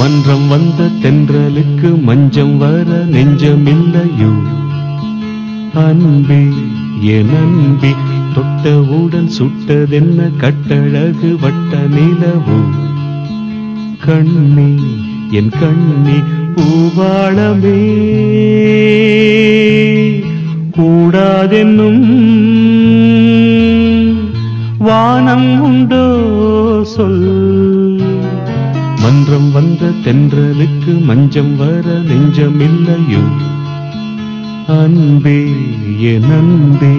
மன்றம் வந்த தென்றலுக்கு மஞ்சம் வர நெஞ்சமில்லையோ? அன்பே என் அன்பே தொட்டவுடன் சுட்டதென்ன கட்டழகு வட்ட நிலவோ? கண்ணே என் கண்ணே பூவாளமே. கூடாதென்னும் வானம் உண்டோ சொல் மன்றம் வந்த தென்றலுக்கு மஞ்சம் வர நெஞ்சமில்லையோ? அன்பே என் அன்பே.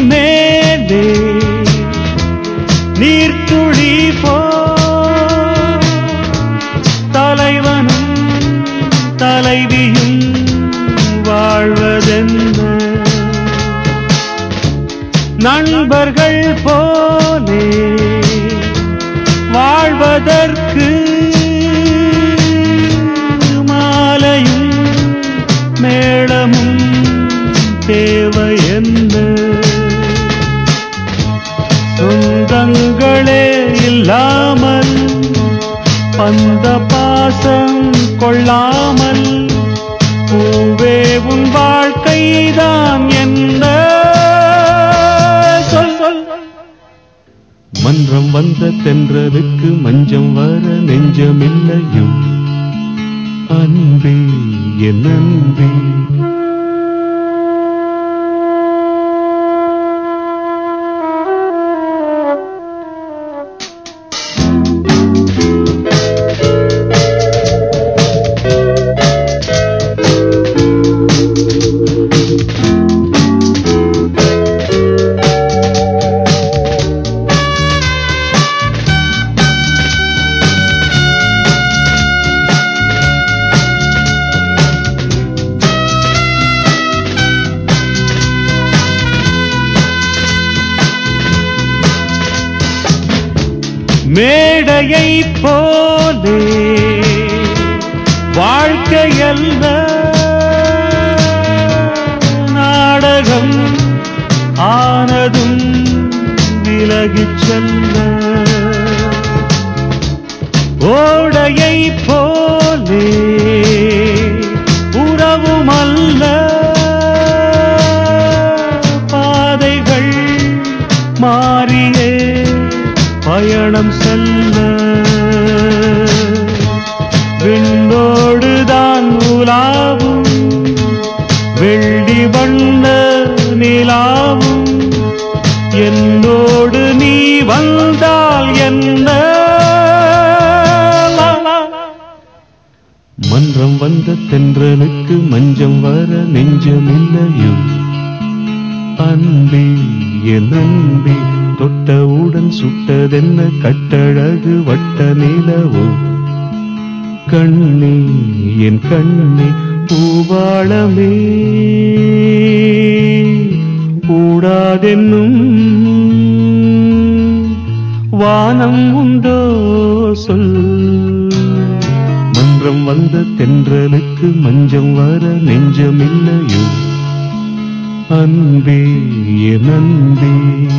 மேலே நீர்த்துளி போ தலைவனும் தலைவியும் வாழ்வதென்ன? நண்பர்கள் போலே வாழ்வதற்கு இல்லாமல் பந்த பாசம் கொள்ளாமல் பூவே உன் வாழ்க்கைதான் என்ன சொல் சொல். மன்றம் வந்த தென்றலுக்கு மஞ்சம் வர நெஞ்சமில்லையும். அன்பே என் அன்பே. மேடையை போலே வாழ்க்கையல்ல நாடகம் ஆனதும் விலகிச் செல்ல. ஓடையை போலே உள்ளம் செல்ல. விண்ணோடுதான் உலாவும். வெள்ளி வண்ண நிலாவும். என்னோடு நீ வந்தால் என்ன? மன்றம் வந்த தென்றலுக்கு மஞ்சம் வர நெஞ்சமில்லையும் அன்பே என் அன்பே. தொட்டவுடன் சுட்டதென்ன கட்டழகு வட்ட நிலவோ? கண்ணே என் கண்ணே பூவாளமே. கூடாதென்னும் வானம் உண்டோ? சொல். மன்றம் வந்த தென்றலுக்கு மஞ்சம் வர நெஞ்சமில்லையோ? அன்பே என் அன்பே.